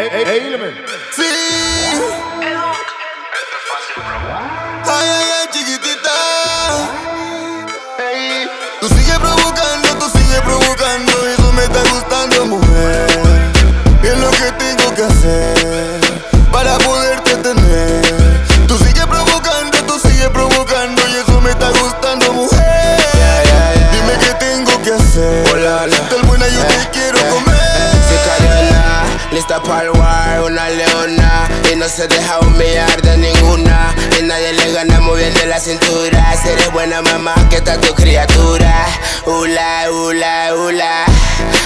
Sí. Ay, ay, ay, chiquitita. Tú sigues provocando, tú sigues provocando. Eso me está gustando, mujer. Es lo que tengo que hacer para poderte tener. Tú sigues provocando, tú sigues provocando. Y eso me está gustando, mujer. Dime qué tengo que hacer. Hola, hola. Carona, lista para el war, una leona. Y no se deja humillar de ninguna. Y nadie le gana moviendo la cintura. Si eres buena mamá, que está tu criatura Ula, ula, ula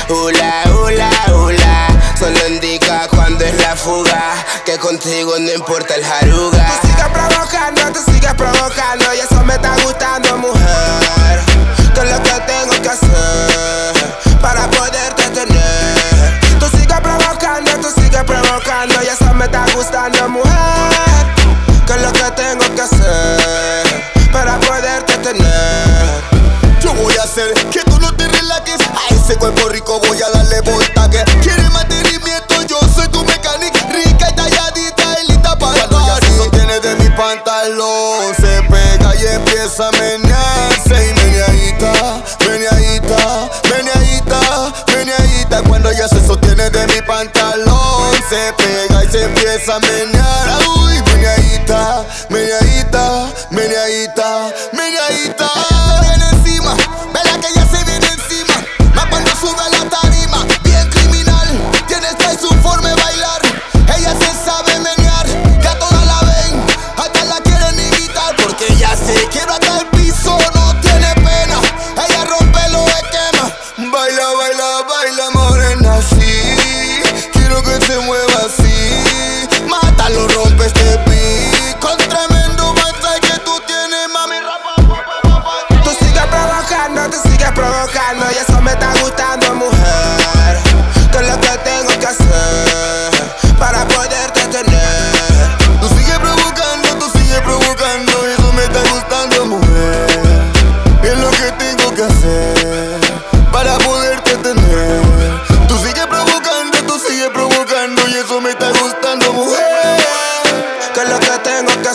Ula, ula, ula Solo indica cuando es la fuga Que contigo no importa el jaruga hacer que tú no te relajes. A ese cuerpo rico voy a darle voltaje. Quiere mantenimiento, yo soy tu mecánico. Rica y talladita y lista para Cuando ya se sostiene de mi pantalón, se pega y empieza a menearse. Y meneadita, meneadita, meneadita, meneadita. Cuando ya se sostiene de mi pantalón, se pega y se empieza a menear. Uy, meneadita, meneadita, meneadita.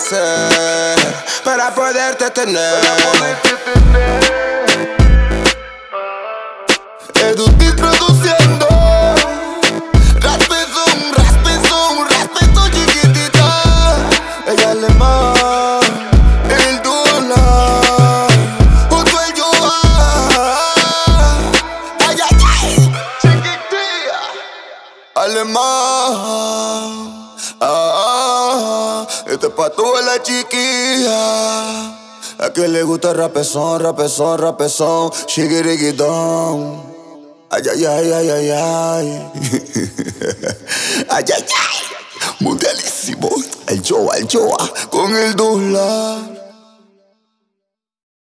Para poderte tener. Edutis produciendo. Raspezón, raspezón, raspezón chiquitita. Ella le más el Este es pa' toda la chiquilla. A que le gusta rapezón, rapezón, rapezón, shigirigidón. Ay, ay, ay, ay, ay, ay. ay, ay, ay. Mundialísimo. El Joa, el Joa, con el dólar.